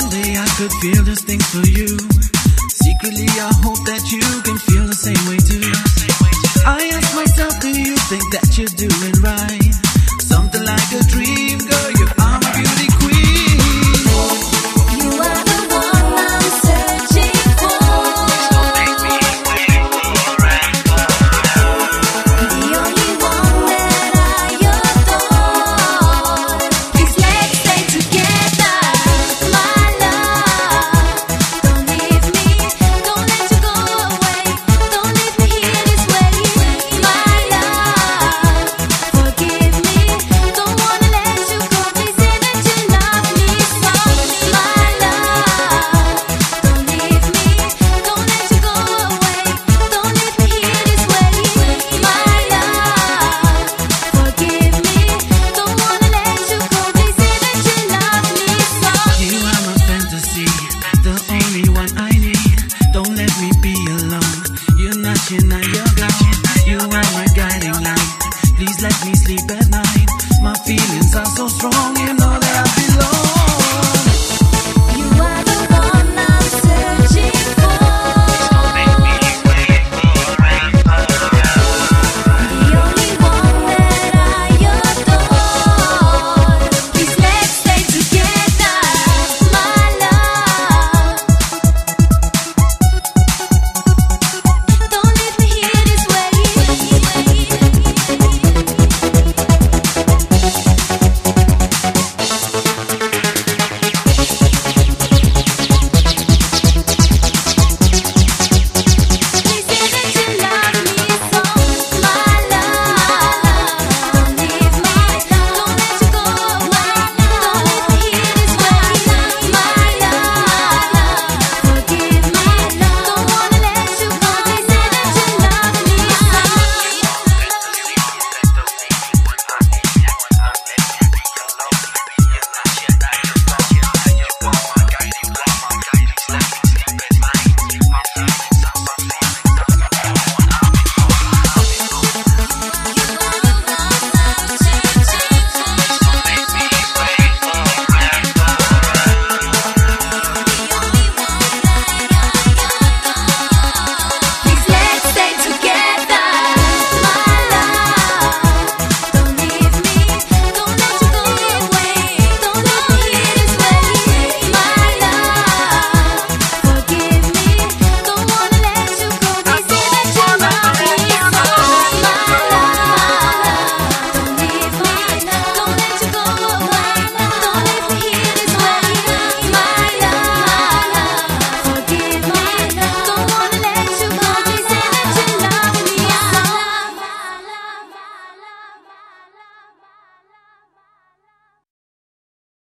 one day I could feel this thing for you. Secretly, I hope that you can feel the same way too. I ask myself, do you think that you're doing you and me.